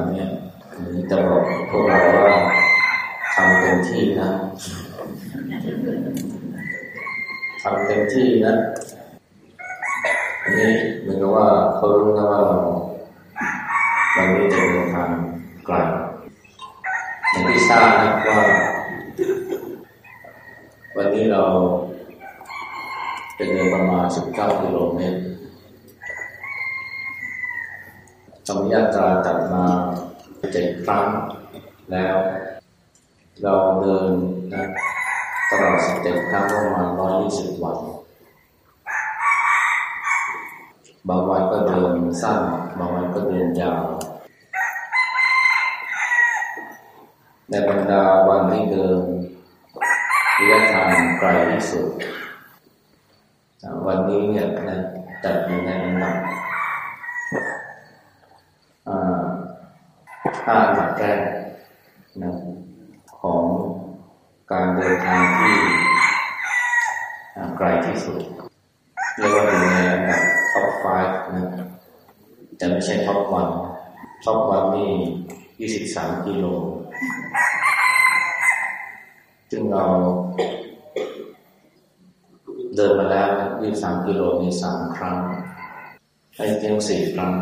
งเสียงไก่ขันเนี่ยนี้จะบอกพวกเราว่าทำเต็มที่นะทำเต็มที่นะอันนี้เหมือนกับว่าเขารู้นะว่าเราเราไม่จะเดินทางไกลอย่างที่ทราบนะว่า วันนี้เราเป็นเดินประมาณ19กิโลเมตรทำยาตราจัดมาเจ็ดครั้งแล้ว เราเดินนะตลอดสิบเจ็ดครั้งประมาณร้อยยี่สิบวัน บางวันก็เดินสั้น บางวันก็เดินยาว ในบรรดาวันที่เดินระยะทางไกลที่สุด วันนี้เนี่ยนะจัดอยู่ในอันดับห้าอันดับแรกนะของการเดินทางที่ไกลที่สุดเรียกว่าอยู่ในอันดับ top 5นะแต่ไม่ใช่ top one top one นี่ 23 กิโล ซึ่งเราเดินมาแล้ว23กิโลมี3ครั้งไอ้เพียง4ครั้ง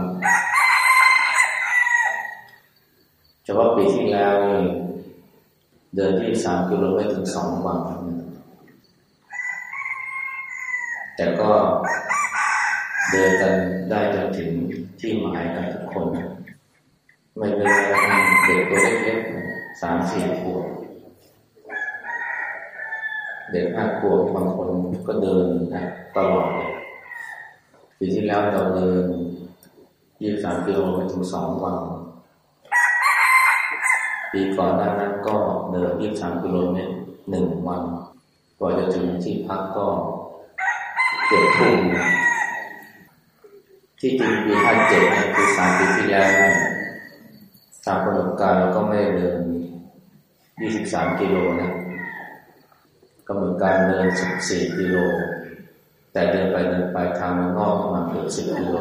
เฉพาะปีที่แล้วนี่เดินที่สามกิโลเมตรถึงสองวัน แต่ก็เดินกันได้จนถึงที่หมายกันทุกคน ไม่เป็นเด็กตัวเล็กๆสามสี่ขวบ เด็กห้าขวบบางคนก็เดินนะตลอดเลยปีที่แล้วเราเดินยี่สามกิโลเมตรถึงสองวันปีก่อนนั้นนั้นก็เดินยี่สามกิโลเมตรหนึ่งวันกว่าจะถึงที่พักก็เกือบทุ่มที่จริงปีห้าเจ็ดเนี่ยคือสามปีที่แล้วตามประสบการณ์เราก็ไม่เดินยี่สิบสามกิโลนะ ก็เหมือนการเดินสิบสี่กิโล แต่เดินไปเดินไปทางมันงอกมาเกือบสิบกิโล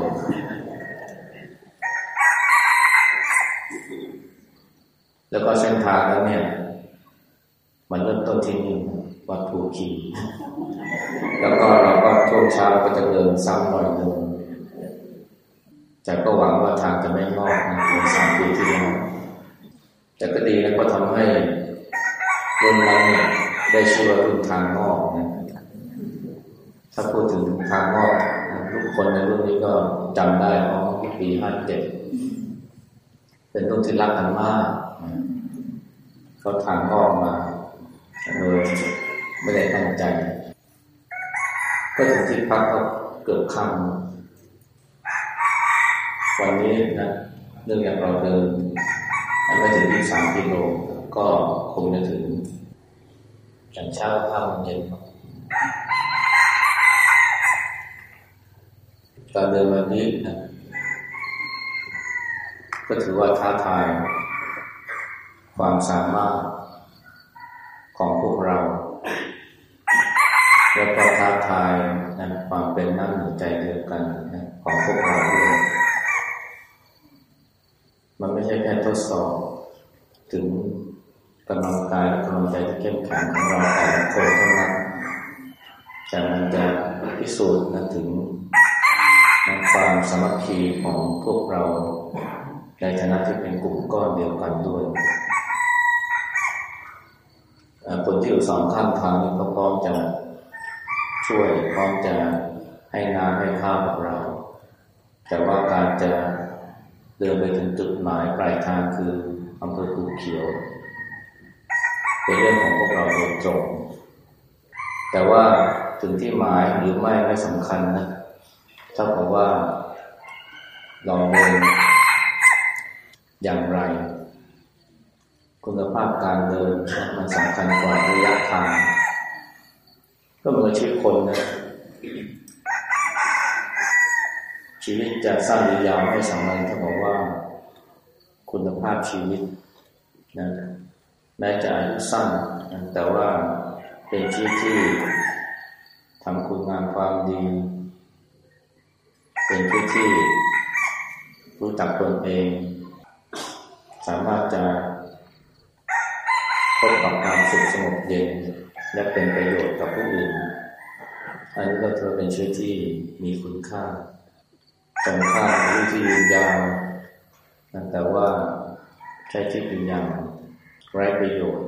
แล้วก็เส้นทางนั้นเนี่ย มันเริ่มต้นที่นี่วัดภูขีแล้วก็เราก็ช่วงเช้าก็จะเดินซ้ำหน่อยหนึ่งแต่ก็หวังว่าทางจะไม่งอกนะเหมือนสามปีที่แล้วแต่ก็ดีนะก็ทำให้รุ่นนั้นเนี่ย ได้ชื่อว่ารุ่นทางงอกนะถ้าพูดถึงทางงอกทุกคนในรุ่นนี้ก็จำได้เพราะปีห้าเจ็ดเป็นรุ่นที่รักกันมากเขาทางก็อกมาโดยไม่ได้ตั้งใจ ก็ถึงที่พักก็เกือบคำวันนี้นะเนื่องจากเราเดินไม่ถึงที่สามกิโลก็คงจะถึง จันเช้าค่ำเย็นการเดินวันนี้นะก็ถือว่าท้าทาย ความสามารถของพวกเรา แล้วก็ท้าทายนะความเป็นน้ำหนึ่งใจเดียวกันนะของพวกเราด้วยมันไม่ใช่แค่ทดสอบถึง กำลังกายและกำลังใจที่เข้มแข็งของเราแต่ละคนเท่านั้นแต่มันจะพิสูจน์นะถึงความสมัคคีของพวกเราในฐานะที่เป็นกลุ่มก้อนเดียวกันด้วยคนที่อยู่สองข้างทางนี่ก็พร้อมจะช่วยพร้อมจะให้งานให้ข้าวกับเรา แต่ว่าการจะเดินไปถึงจุดหมายปลายทางคืออำเภอภูเขียว เป็นเรื่องของพวกเราโดยตรงแต่ว่าถึงที่หมายหรือไม่ไม่สำคัญนะถ้าบอกว่าเราเดินอย่างไร คุณภาพการเดินมันสำคัญกว่าระยะทางก็เหมือนชีวิตคนนะชีวิตจะสั้นหรือยาวไม่สำคัญถ้าบอกว่า คุณภาพชีวิตนะ แม้จะอายุสั้น แต่ว่าเป็นชีวิตที่ทำคุณงามความดี เป็นชีวิตที่รู้จักตนเอง สามารถจะพบกับความสุขสงบเย็น และเป็นประโยชน์กับผู้อื่น อันนี้ก็ถือเป็นชีวิตที่มีคุณค่าตรงข้ามวิธียืนยาว แต่ว่าใช้ชีวิตอย่าง ไร้ประโยชน์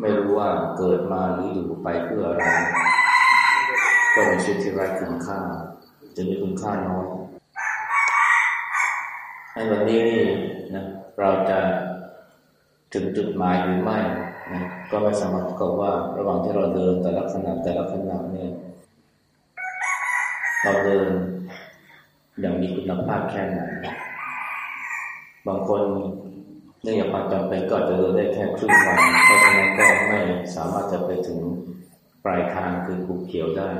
ไม่รู้ว่าเกิดมาหรืออยู่ไปเพื่ออะไรก็เป็นชีวิตที่ไร้คุณค่าจะมีคุณค่าน้อยในวันนี้นะเราจะถึงจุดหมายหรือไม่นะก็ไม่สามารถกับว่าระหว่างที่เราเดินแต่ละขณะแต่ละขณะเนี่ยเราเดินอย่างมีคุณภาพแค่ไหนบางคน นื่องจากความจำเป็นก็จะเดินได้แค่ครึ่งวันเพราะฉะนั้นก็ไม่สามารถจะไปถึงปลายทางคือภูเขียวได้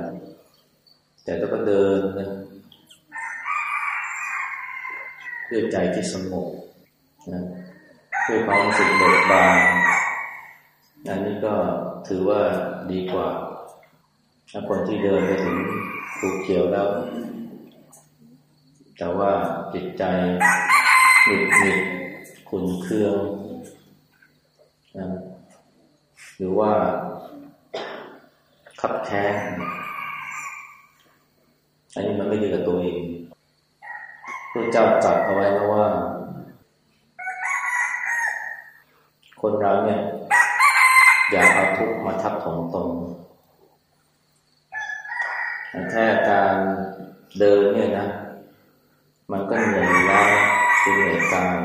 แต่ถ้าก็เดินนะด้วยใจที่สงบนะด้วยความรู้สึกเบิกบานอันนี้ก็ถือว่าดีกว่าถ้าคนที่เดินไปถึงภูเขียวแล้ว แต่ว่าจิตใจหนุดหนิด ขุนเคืองนะหรือว่าขับแค้นอันนี้มันไม่ดีกับตัวเองพระเจ้าจัดเอาไว้แล้วว่า คนเราเนี่ย อย่าเอาทุกข์มาทับถมตนแค่การเดินเนี่ยนะ มันก็เหนื่อยแล้วเหนื่อยกาย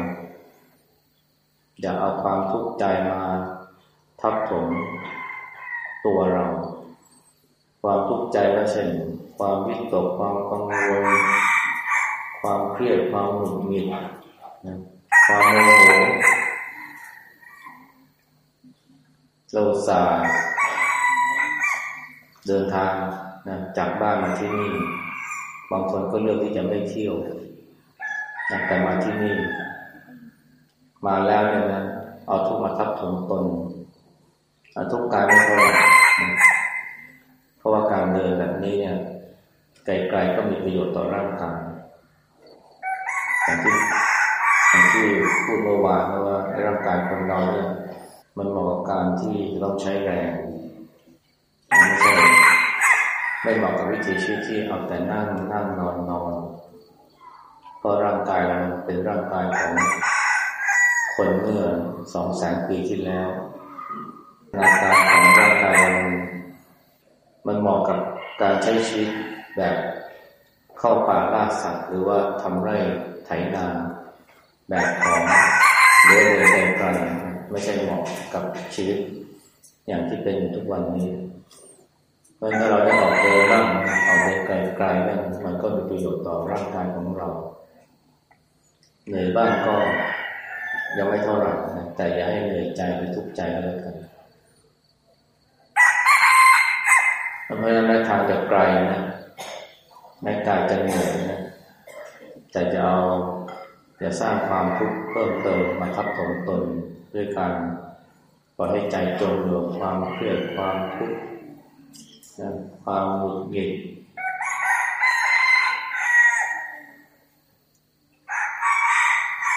อย่าเอาความทุกข์ใจมาทับถมตัวเรา ความทุกข์ใจก็เช่น ความวิตกความกังวล ความเครียดความหงุดหงิดนะความโมโหเราสาเดินทางนะจากบ้านมาที่นี่ บางคนก็เลือกที่จะไม่เที่ยวนะแต่มาที่นี่ มาแล้วเนี่ยนะเอาทุกมาทับถมตนเอาทุกกายไม่เท่าไหร่เพราะว่าการเดินแบบนี้เนี่ยไกลๆก็มีประโยชน์ต่อร่างกายอย่างที่อย่างที่พูดเมื่อวานว่าร่างกายคนเราเนี่ยมันเหมาะกับการที่ต้องใช้แรงไม่ใช่ไม่เหมาะกับวิถีชีวิตที่เอาแต่นั่งนั่งนอนนอนเพราะร่างกายเราเป็นร่างกายของ คนเมื่อสองแสนปีที่แล้วร่างกายของร่างกายมันเหมาะกับการใช้ชีวิตแบบเข้าป่าล่าสัตว์หรือว่าทำไร่ไถนาแบบของเดินเดินไกลไม่ใช่เหมาะกับชีวิต อย่างที่เป็นทุกวันนี้เพราะถ้าเราได้ออกเดินบ้างออกเดินไกลๆนั่นมันก็มีประโยชน์ต่อร่างกายของเราเหนื่อยบ้างก็ ยังไม่เท่าไหร่นะแต่อย่าให้เหนื่อยใจไปทุกข์ใจแล้วกันเพราะฉะนั้นทางจะไกลนะแม้กายจะเหนื่อยนะแต่จะเอาจะสร้างความทุกข์เพิ่มเติมมาทับถมตนด้วยการปล่อยให้ใจจมอยู่ความเครียดความทุกข์ความหงุดหงิด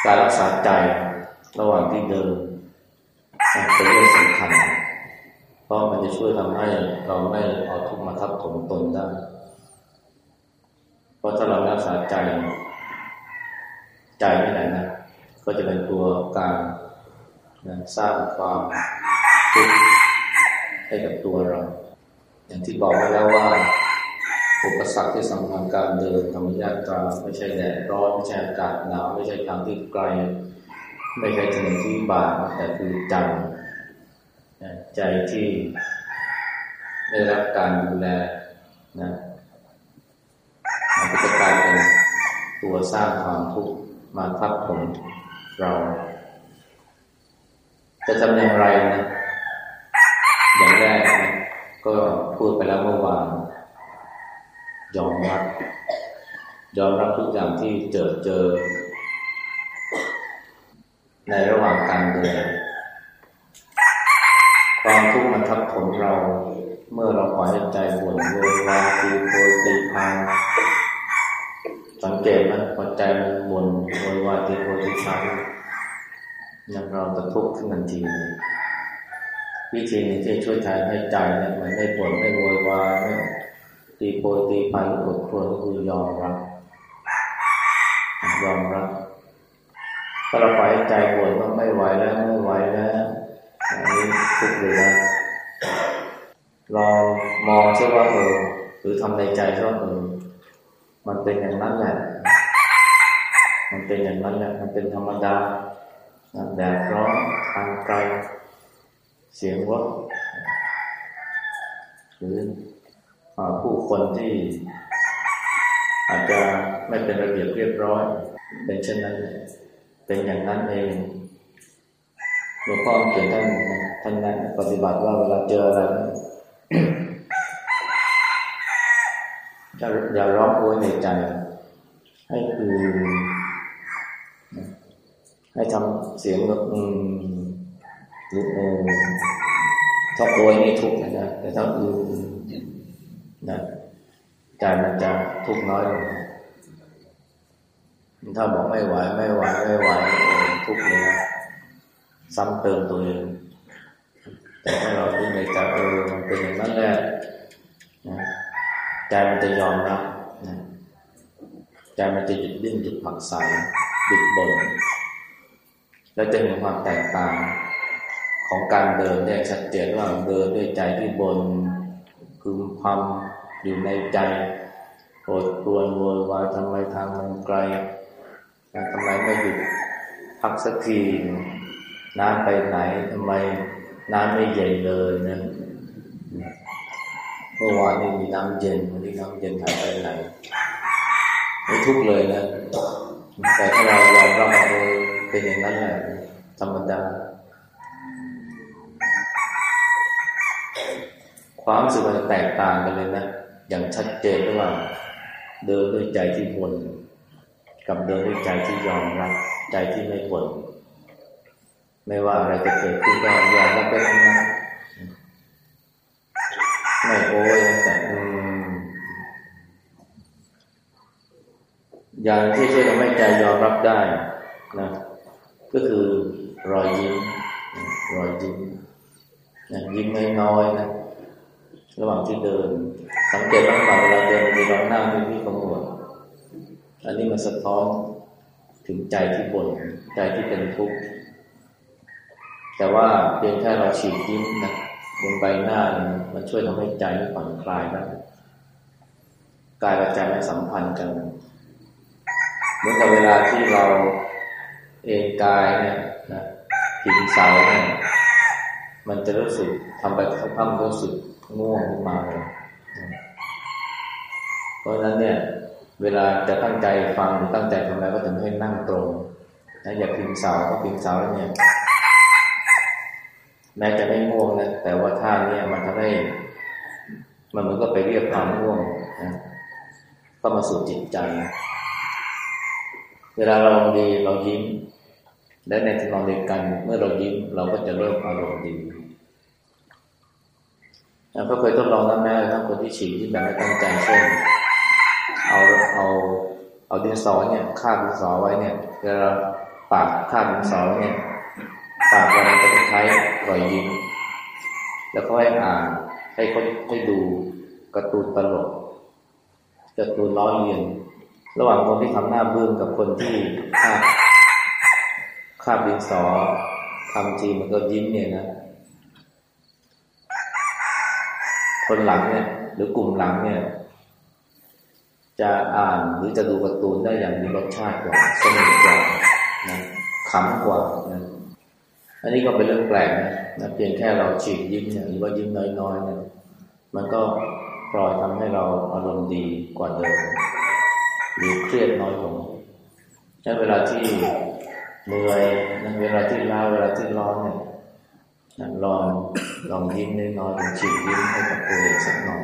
การรักษาใจ ระหว่างที่เดินเป็นเรื่องสำคัญ เพราะมันจะช่วยทำให้เราไม่เอาทุกข์มาทับถมตนได้ เพราะถ้าเรารักษาใจ ใจไม่ไหนนะ ก็จะเป็นตัวการนะสร้างความทุกข์ให้กับตัวเรา อย่างที่บอกไว้แล้วว่าอุปสรรคที่สำคัญการเดินธรรมยาตราไม่ใช่แดดร้อนไม่ใช่อากาศหนาวไม่ใช่ทางที่ไกล ไม่ใช่ถนนที่บาดแต่คือใจใจที่ได้รับการดูแลนะมันก็จะกลายเป็นตัวสร้างความทุกข์มาทับผมเรา จะทำอย่างไรนะอย่างแรกนะก็พูดไปแล้วเมื่อวานยอมรับ ยอมรับทุกอย่างที่เจอเจอ ในระหว่างการเดินความทุกข์มันทับถมเรา เมื่อเราปล่อยให้ใจบ่นโวยวายตีโพยตีพังสังเกตนะพอใจมันบ่นโวยวายตีโพติชันยังเราจะทุกข์ขึ้นทันทีเลยวิธีนี้ที่ช่วยแทนให้ใจเนี่ยมันไม่บ่นไม่โวยวายไม่ตีโพตีไปหรืออดครวญก็คือยอมรับยอมรับ ถ้าเราปล่อยใจบ่นว่าไม่ไหวแล้วไม่ไหวแล้วอันนี้ทุกข์เลยนะลองมองใช่ว่าเออหรือทำในใจว่าเออมันเป็นอย่างนั้นแหละ มันเป็นอย่างนั้นแหละ มันเป็นธรรมดาแดดร้อนทางไกล เสียงรถหรือผู้คนที่อาจจะไม่เป็นระเบียบเรียบร้อย เป็นเช่นนั้น เป็นอย่างนั้นเองหลวงพ่อเขียนท่านท่านนั้นปฏิบัติว่าเวลาเจออะไรอย่าร้องโอยในใจ ให้คือให้ทำเสียงแบบอืมหรือเออถ้าโอยนี่ทุกข์นะแต่ถ้าอืมนะใจมันจะทุกข์น้อยลง ถ้าบอกไม่ไหวไม่ไหวไม่ไหวทุกข์เลยซ้ำเติมตัวเอง แต่ถ้าเราดูในใจเออมันเป็นอย่างนั้นแหละนะใจมันจะยอมรับนะใจมันจะหยุดดิ้นหยุดผักใสหยุดบ่นแล้วจะเห็นความแตกต่างของการเดินเนี่ยชัดเจนว่าเดินด้วยใจที่บนพึมพำอยู่ในใจโกรธกวนโวยวายทำไมทางมันไกล ทำไมไม่หยุดพักสักทีน้ำไปไหนทำไมน้ำไม่เย็นเลยนะเมื่อวานนี้มีน้ำเย็นวันนี้น้ำเย็นหายไปไหนไม่ทุกเลยนะแต่ถ้าเรายอมรับว่าเป็นอย่างนั้นแหละธรรมดาความรู้สึกมันแตกต่างกันเลยนะ อย่างชัดเจนระหว่างเดินด้วยใจที่บน กับเดินด้วยใจที่ยอมรับใจที่ไม่บ่นไม่ว่าอะไรจะเกิดขึ้นก็ยอมรับไปทั้งนั้นไม่โอ้ยแต่อย่างที่ช่วยทำให้ใจยอมรับได้นะก็คือรอยยิ้มรอยยิ้มนะยิ้มน้อยๆนะระหว่างที่เดิน สังเกตบ้างเปล่าเวลาเดินมีรอยหน้าที่พี่ขม อันนี้มันสะท้อนถึงใจที่บ่นใจที่เป็นทุกข์แต่ว่าเพียงแค่เราฉีดยิ้มนะบนใบหน้ามันช่วยทำให้ใจผ่อนคลายได้กายกับใจมันสัมพันธ์กันเหมือนกับเวลาที่เราเองกายเนี่ยนะผิงเสาเนี่ยมันจะรู้สึกทำไปสักพักรู้สึกง่วงขึ้นมาเลยเพราะฉะนั้นเนี่ย เวลาจะตั้งใจฟังหรือตั้งใจทำอะไรก็จะให้นั่งตรงนะอย่าพิงเสาเพราะพิงเสาแล้วเนี่ยแม้จะไม่ง่วงนะแต่ว่าท่าเนี้มันทำให้ มันเหมือนก็ไปเรียกความง่วงนะก็มาสู่จิตใจ เวลาเราดีเรายิ้ม และในทางเดียวกัน เมื่อเรายิ้มเราก็จะเริ่มอารมณ์ดีก็เคยทดลองนะแม่ทั้งคนที่ฉีดที่แบบไม่ตั้งใจเช่น เอาเอาเอาดินสอเนี่ยคาบดินสอไว้เนี่ยเวลาปากคาบดินสอเนี่ยปากเราจะคล้ายรอยยิ้มแล้วก็ให้อ่านให้คนให้ดูการ์ตูนตลกการ์ตูนล้อเลียน ระหว่างคนที่ทำหน้าบึ้งกับคนที่คาบคาบดินสอทำจีมันก็ยิ้มเนี่ยนะคนหลังเนี่ย หรือกลุ่มหลังเนี่ย จะอ่านหรือจะดูการ์ตูนได้อย่างมีรสชาติกว่าสนุกกว่านะขำกว่านะอันนี้ก็เป็นเรื่องแปลกนะเพียงแค่เราฉีดยิ้มเนี่ยหรือว่ายิ้มน้อยๆเนี่ยมันก็ปล่อยทำให้เราอารมณ์ดีกว่าเดิมหรือเครียดน้อยลงใช้เวลาที่เหนื่อยเวลาที่ล้าเวลาที่ร้อนเนี่ยลองลองยิ้มน้อยๆลองฉีดยิ้มให้กับตัวเองสักหน่อย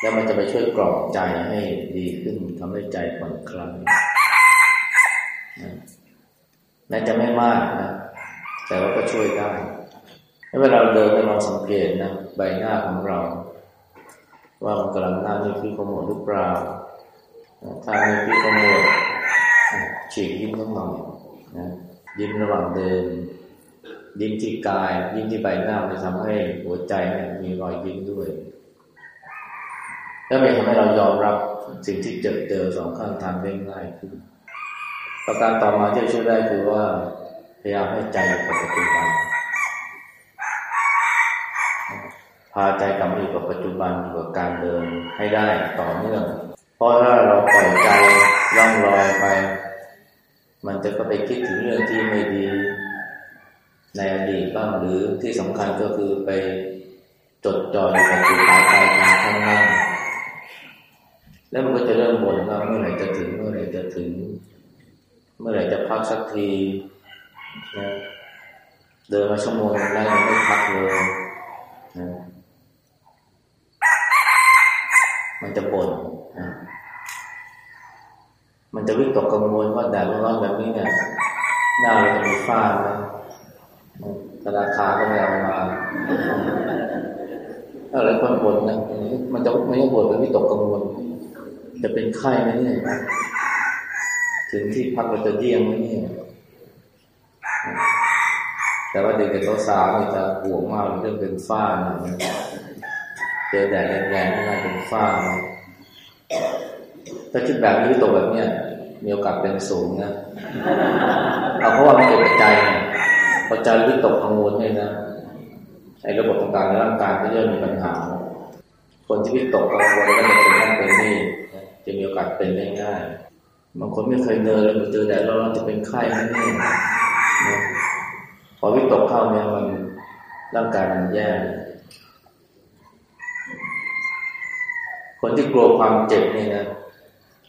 แล้วมันจะไปช่วยกรอบใจให้ดีขึ้นทำให้ใจผ่อนคลายแม้จะไม่มากนะ แต่ว่าก็ช่วยได้เวลาเราเดินเราสังเกตนะใบหน้าของเรา ว่ามันกำลังหน้านี่คือขโมยหรือเปล่าถ้ามีพิขโมยฉีกยิ้มต้องหน่อยนะยิ้มระหว่างเดิน ยิ้มที่กาย ยิ้มที่ใบหน้าจะทำให้หัวใจเนี่ยมีรอยยิ้มด้วย แล้วมันทำให้เรายอมรับสิ่งที่เจอเจอสองข้างทางได้ง่ายขึ้น ประการต่อมาที่ช่วยได้คือว่าพยายามให้ใจอยู่กับปัจจุบันพาใจกลับมาอยู่กับปัจจุบันอยู่กับการเดินให้ได้ต่อเนื่อง เพราะถ้าเราปล่อยใจล่องลอยไป มันจะก็ไปคิดถึงเรื่องที่ไม่ดีในอดีตบ้างหรือที่สำคัญก็คือไปจดจ่ออยู่กับจุดหมายปลายทางข้างหน้า แล้วมันก็จะเริ่มบ่นว่าเมื่อไหร่จะถึงเมื่อไหร่จะถึง เมื่อไหร่จะพักสักทีนะเดินมาชั่วโมงแล้วยังไม่พักเลยนะมันจะบ่นนะมันจะวิตกกังวลว่าแดดร้อนแบบนี้เนี่ยหน้าเราจะมีฝ้าไหมธนาคารก็ไม่เอามาอะไรคนบ่นนะมันจะไม่ใช่บ่นเป็นวิตกกังวล จะเป็นไข้ไหมเนี่ยถึงที่พักเราจะเยี่ยงไหมเนี่ยแต่ว่าเด็กๆสาวๆนี่จะห่วงมากเรื่องเป็นฝ้านะเจอแดดแรงๆนี่น่าเป็นฝ้าถ้าคิดแบบนี้ตกแบบเนี้ยมีโอกาสเป็นสูงนะเอาเพราะว่ามันเกิดใจพอใจวิตกกังวลเนี่ยนะไอ้ระบบต่างๆในร่างกายก็จะมีปัญหา คนที่วิตกกังวลก็จะเป็นนั่นเป็นนี่ จะมีโอกาสเป็นได้ง่ายบางคนไม่เคยเดินเลยมาเจอแดดร้อนจะเป็นไข้แนั่นเองพอวิตกเข้าเนี่ยมันร่างกายมันแย่คนที่กลัวความเจ็บเนี่ยนะ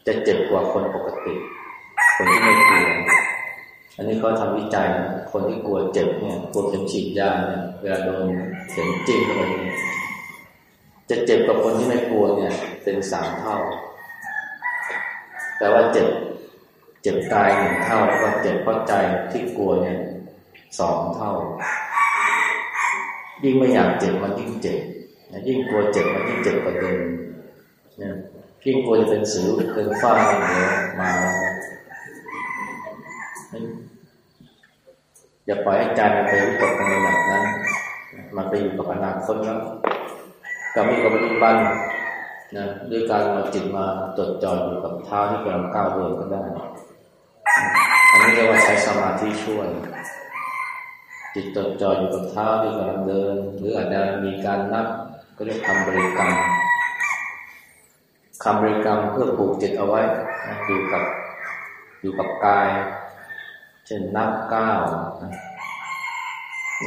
จะเจ็บกว่าคนปกติ คนที่ไม่กลัวอันนี้เขาทำวิจัยนะคนที่กลัวเจ็บเนี่ยกลัวเข็มฉีดยาเนี่ยเวลาโดนเข็มจิ้มเข้าไปเนี่ยจะเจ็บกว่าคนที่ไม่กลัวเนี่ย เป็นสามเท่า แต่ว่าเจ็บเจ็บกายหนึ่งเท่าแล้วก็เจ็บเพราะใจที่กลัวเนี่ยสองเท่า ยิ่งไม่อยากเจ็บมันยิ่งเจ็บยิ่งกลัวเจ็บมันยิ่งเจ็บกว่าเดิมเนี่ยยิ่งกลัวจะเป็นสิวเป็นฝ้าเดี๋ยวมาอย่าปล่อยให้ใจมันไปวิตกในแบบนั้นมันไปอยู่กับอนาคตแล้วกับมีกับปัจจุบัน นะด้วยการเอาจิตมาจดจ่ออยู่กับเท้าที่กำลังก้าวเดินก็ได้ อันนี้เรียกว่าใช้สมาธิช่วย จิตจดจ่ออยู่กับเท้าที่กำลังเดิน หรืออาจจะมีการนับก็เรียกคำบริกรรมคำบริกรรมเพื่อผูกจิตเอาไว้อยู่กับอยู่กับกาย เช่นนับก้าว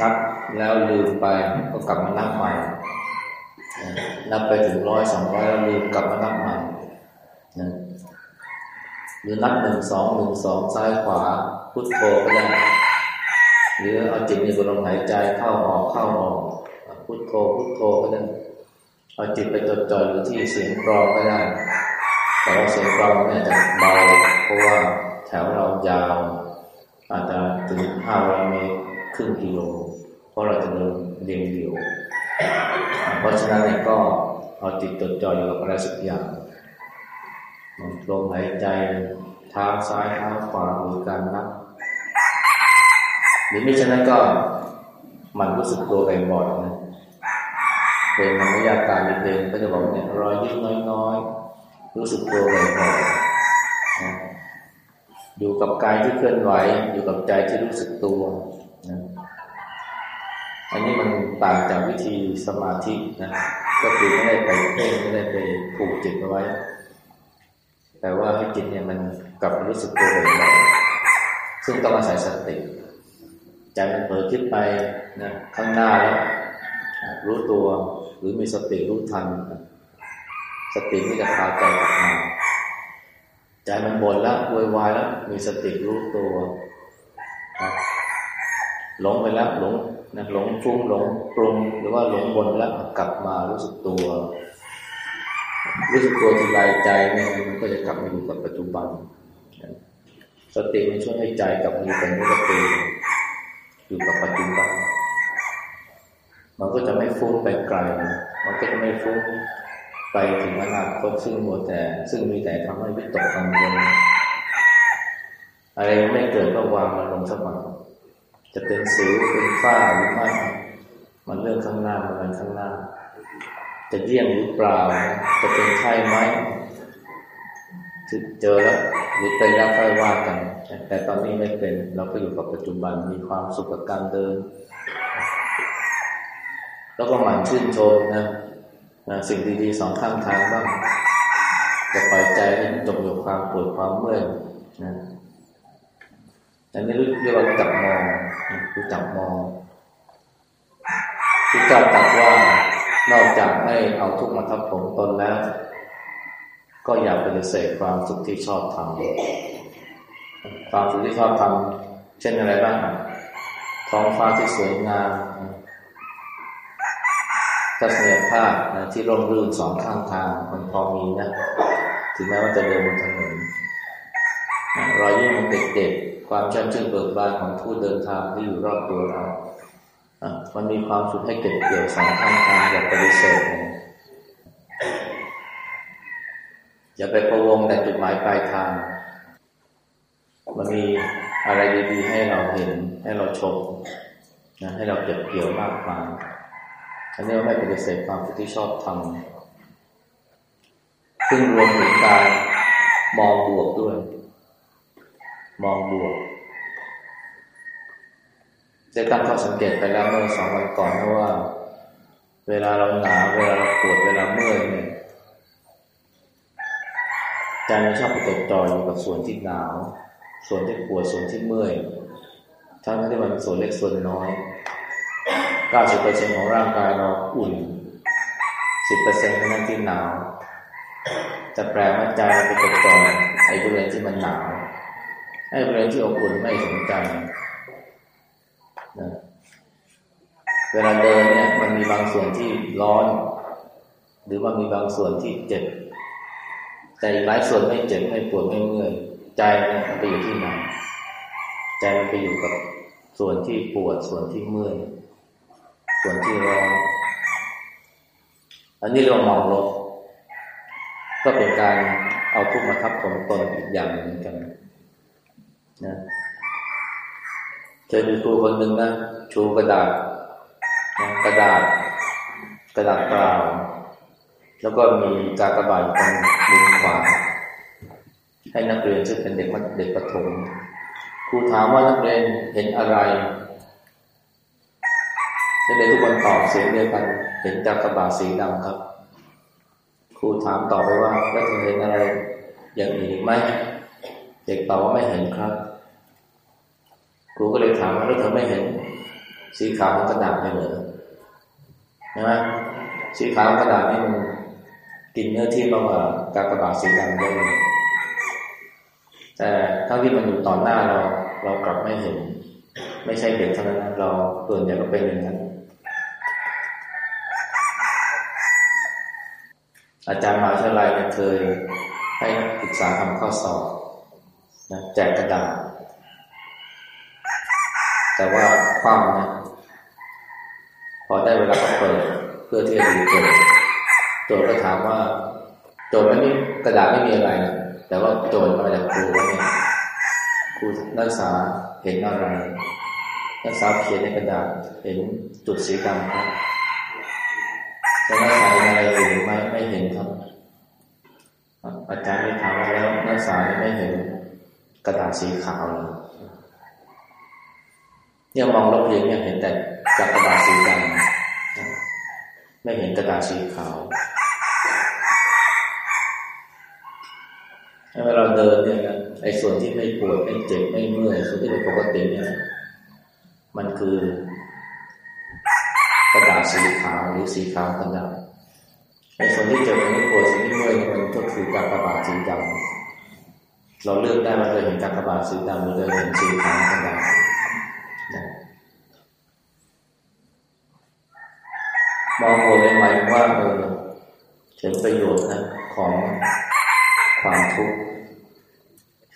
นับแล้วลืมไปก็กลับมานับใหม่ นับไปถึงร้อยสองร้อยแล้วลืมกลับมานับใหม่นะหรือนับหนึ่งสองหนึ่งสองซ้ายขวา พุทโธก็ได้หรือเอาจิตมีบลมหายใจเข้าออกเข้าออกพุทโธพุทโธก็ได้เอาจิตไปจดจ่ออยู่ที่เสียงกรองก็ได้แต่ว่าเสียงกรองเนี่ยจะเบาเพราะว่าแถวเรายาว อาจจะถึงห้าร้อยเมตรครึ่งกิโลเพราะเราจะเดินเรียงเดี่ยว เพราะฉะนั้นเนี่ยก็เอาจิตจดจ่ออยู่กับอะไรสักอย่างลมหายใจเท้าซ้ายเท้าขวาหรือการนับหรือไม่เช่นนั้นก็มันรู้สึกตัวบ่อยๆนะเพลงมันไม่ยากการมีเพลงก็จะบอกเนี่ยรอยยิ้มน้อยๆรู้สึกตัวบ่อยๆอยู่กับกายที่เคลื่อนไหว อยู่กับใจที่รู้สึกตัว อันนี้มันต่างจากวิธีสมาธินะก็คือไม่ได้ไปเพ่งไม่ได้ไปผูกจิตเอาไว้ แต่ว่าให้จิตเนี่ยมันกลับรู้สึกตัวบ่อยซึ่งต้องอาศัยสติใจมันเผลอคิดไปนะข้างหน้าแล้วรู้ตัวหรือมีสติรู้ทัน สติที่จะพาใจกลับมาใจมันบ่นแล้ววยวายแล้ว มีสติรู้ตัวหลงไปแล้วหลง นะหลงฟุ้งหลงปรุงหรือว่าหลงบนแล้วกลับมารู้สึกตัว รู้สึกตัวทีไรใจเนี่ยมันก็จะกลับมาอยู่กับปัจจุบัน สติมันช่วยให้ใจกลับมาอยู่กับนิสติอยู่กับปัจจุบัน มันก็จะไม่ฟุ้งไปไกล มันก็จะไม่ฟุ้งไปถึงอนาคตซึ่งหมดแต่ ซึ่งมีแต่ทำให้วิตกกังวลอะไรไม่เกิดก็วางมันลงสักวัน จะเป็นสิวเป็นฝ้าหรือไม่มันเรื่องข้างหน้ามันข้างหน้า จะเยี่ยงหรือเปล่า จะเป็นไข้ไหมถึงเจอแล้วหรือเป็นแล้วค่อยว่ากัน แต่ตอนนี้ไม่เป็น เราก็อยู่กับปัจจุบันมีความสุขกับการเดิน แล้วก็หมั่นชื่นชมนะนะสิ่งดีๆสองข้างทางบ้างจะปล่อยใจให้จมอยู่ความปวดความเมื่อยนะอันนี้เรียกว่าจับมอง รู้จับมองที่เจ้าตรัสว่านอกจากไม่เอาทุกข์มาทับผมตนแล้ว ก็อย่าปฏิเสธความสุขที่ชอบทำความสุขที่ชอบทำเช่นอะไรบ้างท้องฟ้าที่สวยงามทัศนียภาพนะที่ร่มรื่นสองข้างทางมันพอมีนะ ถึงแม้ว่าจะเดินบนถนนรอยยิ้มของเด็กๆ ความช่ำชื่นเบิกบานของผู้เดินทางที่อยู่รอบตัวเรา มันมีความสุขให้เก็บเกี่ยวสองข้างทางอย่าปฏิเสธอย่าไปประวงแต่จุดหมายปลายทาง มันมีอะไรดีๆให้เราเห็นให้เราชมนะให้เราเก็บเกี่ยวมากมายอันนี้ไม่ปฏิเสธความที่ชอบทำซึ่งรวมถึงการมองบวกด้วย มองบวกได้ตั้งข้อสังเกตไปแล้วเมื่อสองวันก่อนเพราะว่า เวลาเราหนาวเวลาเราปวดเวลาเมื่อยเนี่ยใจมันชอบไปจดจ่ออยู่กับส่วนที่หนาว ส่วนที่ปวดส่วนที่เมื่อยทั้งที่มันส่วนเล็กส่วนน้อย90%ของร่างกายเราอุ่น 10%เท่านั้นที่หนาว จะแปลว่าใจไปจดจ่อไอ้บริเวณที่มันหนาว ไอ้บริเวณที่อบอุ่นไม่สนใจนะเวลาเดินเนี่ยมันมีบางส่วนที่ร้อน หรือว่ามีบางส่วนที่เจ็บ แต่อีกหลายส่วนไม่เจ็บไม่ปวดไม่เมื่อยใจเนี่ยมันไปอยู่ที่ไหนใจมันไปอยู่กับส่วนที่ปวดส่วนที่เมื่อยส่วนที่ร้อนอันนี้เรามองลบก็เป็นการเอาทุกมาทับของตนอีกอย่างหนึ่งกัน นะเจอมีครูคนหนึ่งนะชูกระดาษกระดาษ กระดาษเปล่า แล้วก็มีกากระบาดตรงมุมขวาให้นักเรียนซึ่งเป็นเด็กเด็กประถมครูถามว่านักเรียนเห็นอะไรนักเรียนทุกคนตอบเสียงเดียวกัน เห็นกากรบาดสีดำครับครูถามต่อไปว่าแล้วเธอเห็นอะไรอย่างอื่นไหมเด็กตอบว่าไม่เห็นครับ ครูก็เลยถามว่าแล้วเธอไม่เห็น สีขาวของกระดาษไม่เหรอใช่ไหมสีขาวกระดาษนี่มันกินเนื้อที่มากกว่ากากระบาดสีดำเยอะเลยแต่ทั้งที่มันอยู่ต่อหน้าเราเรากลับไม่เห็น ไม่ใช่เด็กเท่านั้นเราส่วนใหญ่ก็เป็นอย่างนั้นอาจารย์มหาวิทยาลัยเคยให้ศึกษาทำข้อสอบนะแจกกระดาษ แต่ว่าความนะพอได้เวลาก็เปิดเพื่อที่จะดูโจทย์โจทย์ก็ถามว่า โจทย์ไม่มีกระดาษไม่มีอะไรนะแต่ว่าโจทย์มาจากครูเนี่ยครูนักศึกษาเห็นอะไรนักศึกษาเขียนในกระดาษเห็นจุดสีดำครับแต่นักศึกษาอะไรอยู่ไหมไม่เห็นครับ อาจารย์ได้ถามแล้วนักศึกษาไม่เห็นกระดาษสีขาวเลย เนี่ยมองลบเรียนเนี่ยเห็นแต่จากกระดาษสีดำไม่เห็นกระดาษสีขาวเวลาเดินเนี่ยนะไอ้ส่วนที่ไม่ปวดไม่เจ็บไม่เมื่อยส่วนที่เป็นปกติเนี่ย มันคือกระดาษสีขาวหรือสีขาวกระดาษไอ้ส่วนที่เจ็บไม่ปวดสีไม่เมื่อยมันก็คือกากบาทสีดำเราเลือกได้ว่าจะเห็นกากบาทสีดำหรือจะเห็นสีขาวกระดาษ มองโหได้ไหมว่าเออเห็นประโยชน์นะของความทุกข์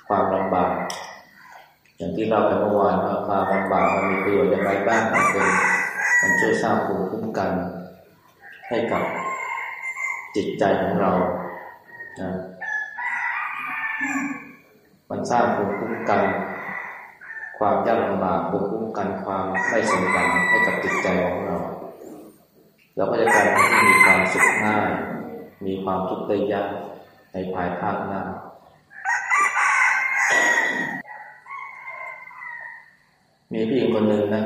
ความลำบากอย่างที่เราไปเมื่อวานว่าความลำบากมันมีประโยชน์อย่างไรบ้างมันเป็นมันช่วยสร้างภูมิคุ้มกัน ให้กับจิตใจของเรานะมันสร้างภูมิคุ้มกัน ความยากลำบากภูมิคุ้มกันความไม่สมหวังให้กับจิตใจของเรา เราก็จะกลายเป็นที่มีความสุขง่าย มีความทุกข์ได้ยากในภายภาคหน้า มีผู้หญิงคนหนึ่งนะ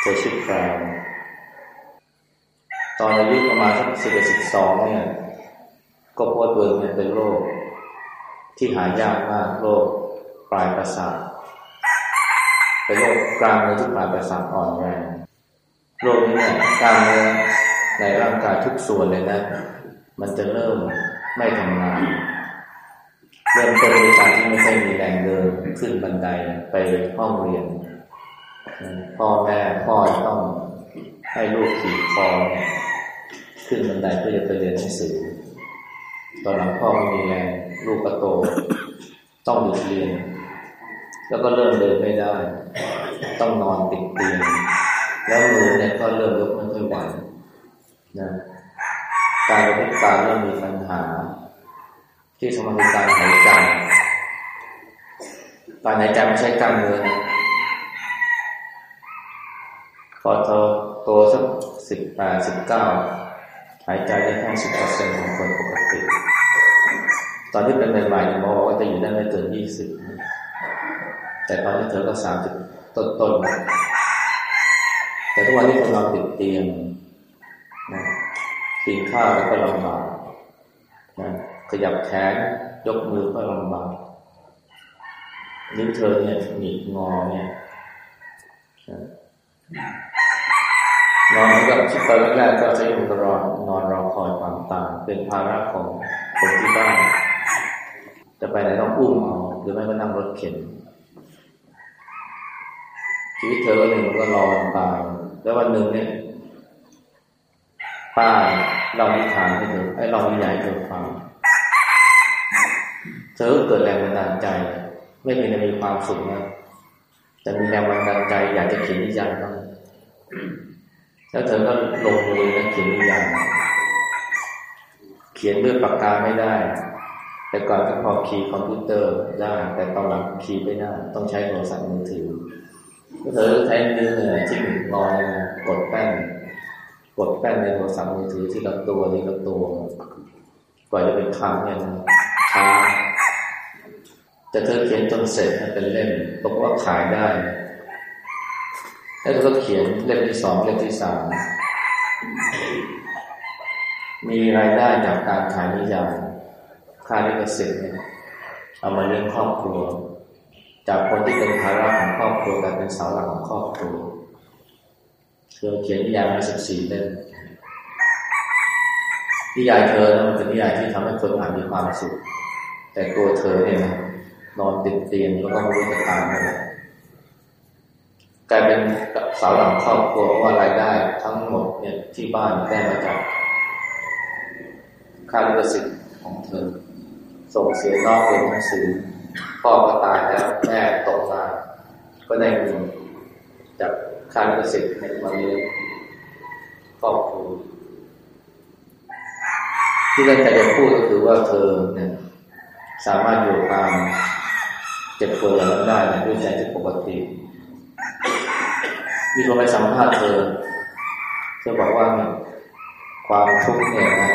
เธอชื่อแพรตอนอายุประมาณสักสิบเอ็ดสิบสองเนี่ย ก็พบว่าตัวเนี่ยเป็นโรค ที่หายากมากโรคปลายประสาทเป็นโรคกลางเนื้อที่ปลายประสาทอ่อนแรง โรคนี้เนี่ยกล้ามเนื้อในร่างกายทุกส่วนเลยนะ มันจะเริ่มไม่ทำงาน เริ่มต้นในการที่ไม่ค่อยมีแรงเดินขึ้นบันไดไปห้องเรียน พ่อแม่พ่อต้องให้ลูกขี่คอขึ้นบันไดเพื่อจะไปเรียนหนังสือ ตอนหลังพ่อไม่มีแรงลูกก็โต ต้องหยุดเรียน แล้วก็เริ่มเดินไม่ได้ ต้องนอนติดเตียง แล้วมือเนี่ยก็เริ่มยกไม่ค่อยไหวนะการกระพริบตาเริ่มมีปัญหา ที่สมดุลการหายใจการหายใจไม่ใช่กล้ามเนื้อนะพอเธอโตสักสิบแปดสิบเก้าหายใจได้แค่สิบเปอร์เซ็นต์ของคนปกติ ตอนที่เป็นใหม่ๆหมอบอกว่าจะอยู่ได้ไม่เกินยี่สิบแต่ตอนนี้เธอก็สามสิบต้นๆ แต่ทุกวันนี้คนเราติดเตียงนะกินข้าวก็ลำบากนะขยับแขนยกมือก็ลำบากนิ้วเธอเนี่ยหนีงอเนี่ยนอนกับที่ตอนแรกก็จะอยู่รอนอนรอคอยความตายเป็นภาระของคนที่บ้านจะไปไหนต้องอุ้มเอาหรือไม่ก็นั่งรถเข็นชีวิตเธอก็หนึ่งก็รอตาย แล้ววันหนึ่งเนี่ยป้าเรานิทานให้เธอให้เราวิญญาณเธอฟังเธอเกิดแรงบันดาลใจ ไม่เป็นมีความสุขนะแต่มีแรงบันดาลใจ อยากจะเขียนนิยายบ้างแล้วเธอก็ลงมือนะเขียนนิยายเขียนด้วยปากกาไม่ได้ แต่ก่อนก็พอคีย์คอมพิวเตอร์ได้ แต่ตอนหลังคีย์ไม่ได้ ต้องใช้โทรศัพท์มือถือ เธอใช้มือที่หนึ่งอกดแป้นกดแป้นในโทรศัพท์มือถือที่ละตัวนี้ละตัวกว่าจะเป็นคำเนี่ยช้าแต่เธอเขียนจนเสร็จเป็นเล่มบอกว่าขายได้แล้วเธอก็เขียนเล่มที่สองเล่มที่สามมีรายได้จากการขายนิยายค่าลิขสิทธิ์เนี่ยเอามาเลี้ยงครอบครัว จากคนที่เป็นภาระของครอบครัวกลายเป็นเสาหลักของครอบครัวเธอเขียนนิยายมาสิบสี่เล่มนิยายเธอนะมันเป็นนิยายที่ทำให้คนอ่านมีความสุข แต่ตัวเธอเนี่ยนอนติดเตียงแล้วก็ไม่รู้จะตามอะไรกลายเป็นเสาหลังครอบครัวเพราะว่ารายได้ทั้งหมดเนี่ยที่บ้านได้มาจากค่าลิขสิทธิ์ของเธอ ส่งเสียน้องเรียนหนังสือ พ่อก็ตายแล้วแม่ตกมาก็ได้เงินจากการเกษตรในวันนี้ครอบครัวที่เราจะพูดก็คือว่าเธอเนี่ยสามารถอยู่ตามเจ็บปวดแล้วได้ด้วยใจที่ปกติ มีคนไปสัมภาษณ์เธอเธอบอกว่าความทุกข์เนี่ยนะ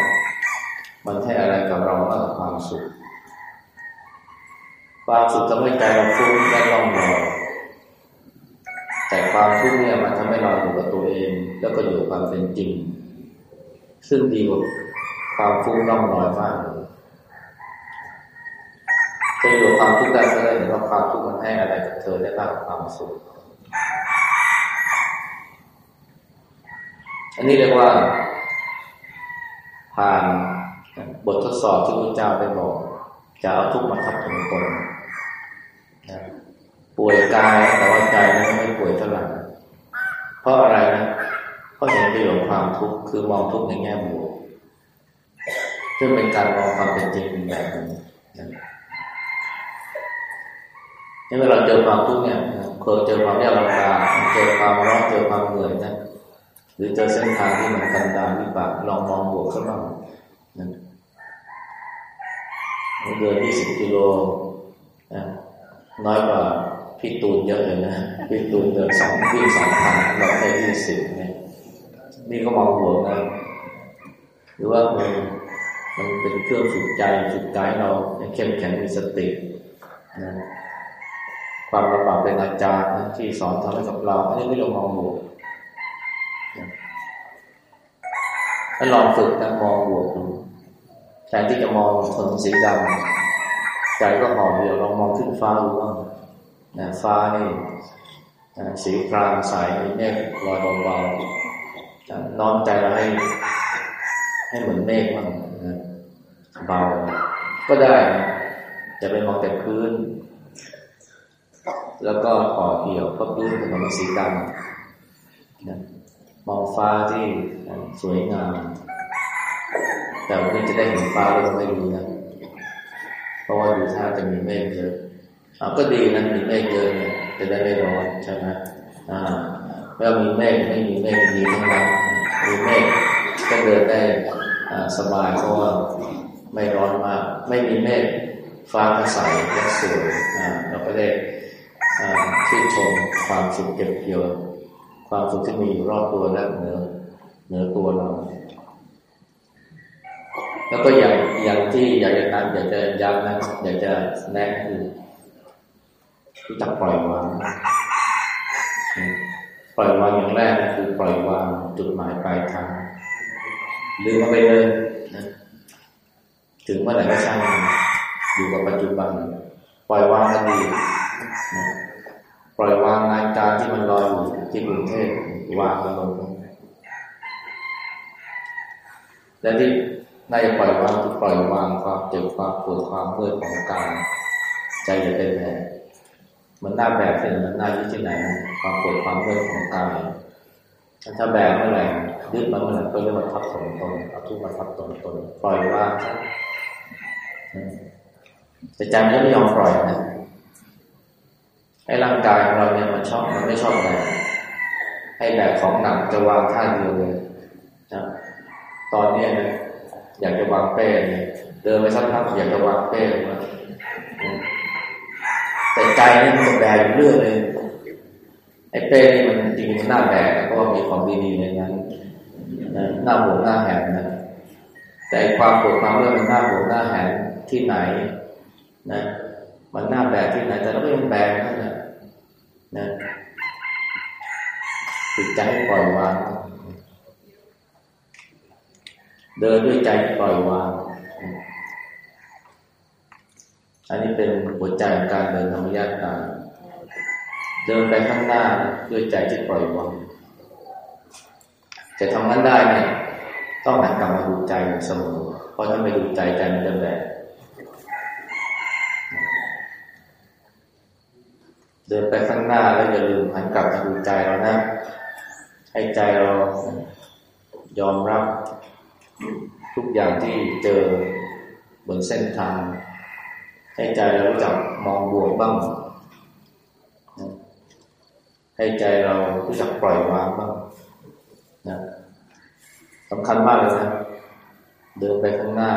มันให้อะไรกับเรามากกว่าความสุข ความสุขทำให้ใจเราฟุ้งและล่องลอยแต่ความทุกข์เนี่ยมันทำให้เราอยู่กับตัวเอง แล้วก็อยู่ความเป็นจริง ซึ่งดีกว่าความฟุ้งล่องลอยมากจะอยู่ความทุกข์ได้ก็ได้เห็นว่าความทุกข์มันให้อะไรกับเธอได้มากกว่าความสุขอันนี้เรียกว่า ผ่านบททดสอบที่พระเจ้าได้บอกจะเอาทุกข์มาทับถมตน ป่วยกายแต่ว่าใจนั้นไม่ป่วยเท่าไหร่เพราะอะไรนะเพราะเห็นประโยชน์ความทุกข์คือมองทุกข์ในแง่บวกซึ่งเป็นการมองความเป็นจริงแบบนึงนะนี่เวลาเจอความทุกข์เนี่ยเคยเจอความยากลำบากเจอความร้อนเจอความเหนื่อยนะหรือเจอเส้นทางที่มันกันดารวิบากลองมองบวกสักบ้างนะเดินยี่สิบกิโลนะน้อยกว่า พี่ตูนเยอะเลยนะพี่ตูนเดินสองวิ่งสองพันเราแค่ยี่สิบเนี่ยนี่ก็มองบวนะหรือว่ามันมันเป็นเครื่องฝึกใจฝึกใจเราเข้มแข็งมีสตินะความลำบากเป็นอาจารย์ที่สอนทำให้กับเราอันนี้ไม่ลองมองบวกให้ลองฝึกนะมองบวกดูแทนที่จะมองถนนสีดำใจก็ห่อเดียวลองมองขึ้นฟ้าดูบ้าง นะฟ้านี่สีครามใสเมฆลอยเบาๆน้อมใจเราให้ ให้เหมือนเมฆบ้างนะเบา ก็ได้จะไปมองแต่พื้น แล้วก็ห่อเหี่ยวก็พื้นเป็นของสีดำนะมองฟ้าที่สวยงาม แต่วันนี้จะได้เห็นฟ้าเราไม่รู้นะ เพราะว่าดูท่าจะมีเมฆเยอะ อาก็ดีนะมีเมฆเยอะเนี่ยจะได้ไม่ร้อนใช่ไหมอ่าแล้วมีเมฆไม่มีเมฆดีทั้งนั้นมีเมฆก็เดินได้สบายเพราะว่าไม่ร้อนมาก ไม่มีเมฆฟ้าก็ใสและสวยอ่าเราก็ได้ชื่นชมความสุขเก็บเกี่ยวความสุขที่มีรอบตัวและเหนือเหนือตัวเรา แล้วก็อย่างอย่างที่อยากจะนำอยากจะย้ำนะอยากจะแนะคือ รู้จักปล่อยวาง ปล่อยวางอย่างแรกคือปล่อยวางจุดหมายปลายทางลืมไปเลยนะถึงเมื่อไหร่ก็ช่างอยู่กับปัจจุบัน ปล่อยวางก็ดีนะปล่อยวางงานการที่มันลอยอยู่ที่กรุงเทพวางมันลงและที่น่าจะปล่อยวางคือปล่อยวางความเจ็บความปวดความเมื่อยของกายใจจะเป็นแผลมันหน้าแบบที่มันหน้าที่ที่ไหนความปวดความเมื่อยของกายถ้าแบบเมื่อไหร่ยึดมันเมื่อไหร่ก็เรียกว่าทับถมตนเอาทุกมาทับตนตนปล่อยว่างแต่ใจมันไม่ยอมปล่อยนะให้ร่างกายของเราเนี่ยมันชอบมันไม่ชอบแบกให้แบกของหนักจะวางท่าเดียวเลยนะตอนนี้นะอยากจะวางเป้เนี่ยเดินไปสักพักอยากจะวางเป้มา แต่ใจนี่มันแบกเรื่อยเลยไอ้เป้นี่มันจริงมันน่าแบกเพราะมีของดีๆในนั้นนะหน้าหมวหน้าแหนนะแต่ความปวดความเมื่อยมันหน้าหมวหน้าแหนที่ไหนนะมันหน้าแบกที่ไหน แต่เราก็ยังแบกนั่นแหละนะจิตใจปล่อยวาง เดินด้วยใจปล่อยวาง อันนี้เป็นหัวใจของการเดินธรรมญาตาเดินไปข้างหน้าด้วยใจที่ปล่อยวางจะทำนั้นได้เนี่ยต้องหันกลับมาดูใจเสมอเพราะถ้าไม่ดูใจใจมันจะแบกเดินไปข้างหน้าแล้วอย่าลืมหันกลับมาดูใจเรานะ ให้ใจเรายอมรับทุกอย่างที่เจอบนเส้นทาง ให้ใจเรารู้จักมองบวกบ้าง ให้ใจเรารู้จักปล่อยวางบ้างนะสำคัญมากเลยนะ เดินไปข้างหน้า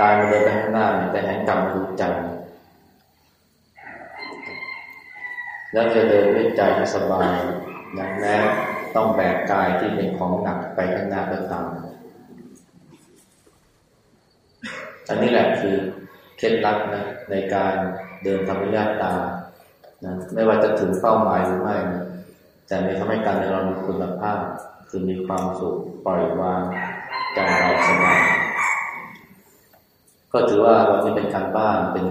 กายมาเดินไปข้างหน้าแต่หันกลับมาดูใจ แล้วจะเดินด้วยใจสบายนะแม้ต้องแบกกายที่เป็นของหนักไปข้างหน้าก็ตามอันนี้แหละคือ เคล็ดลับนะในการเดินธรรมญาตานะไม่ว่าจะถึงเป้าหมายหรือไม่นะแต่ในทำให้การเดินเรามีคุณภาพ คือมีความสุขปล่อยวางใจเราสบายก็ถือว่าวันนี้เป็นการบ้านเป็น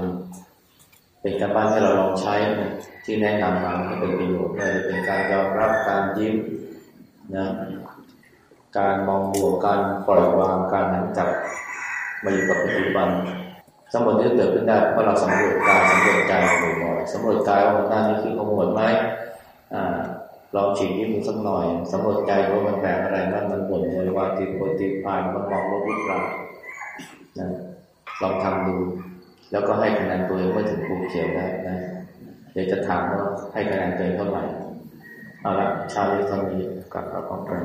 เป็นการบ้านให้เราลองใช้นะที่แนะนำมาให้เป็นประโยชน์ไม่ว่าเป็นการยอมรับการยิ้มนะการมองบวกการปล่อยวางการหันจับมาอยู่กับปัจจุบัน สมมติที่เกิดขึ้นได้เพราะเราสำรวจกายสำรวจใจบ่อยๆสำรวจกายว่ามันน่านี่คือขมวดไหมลองฉีดยิ้มสักหน่อยสำรวจใจว่ามันแบกอะไรนั่นมันบ่นเลยว่าติดปวดติดพานมันมองว่าวิปลานะลองทำดู แล้วก็ให้คะแนนตัวเองเมื่อถึงภูเขียวได้นะเดี๋ยวจะถามว่าให้คะแนนตัวเองเท่าไหร่เอาละชาลีเท่านี้กลับมาพร้อมกัน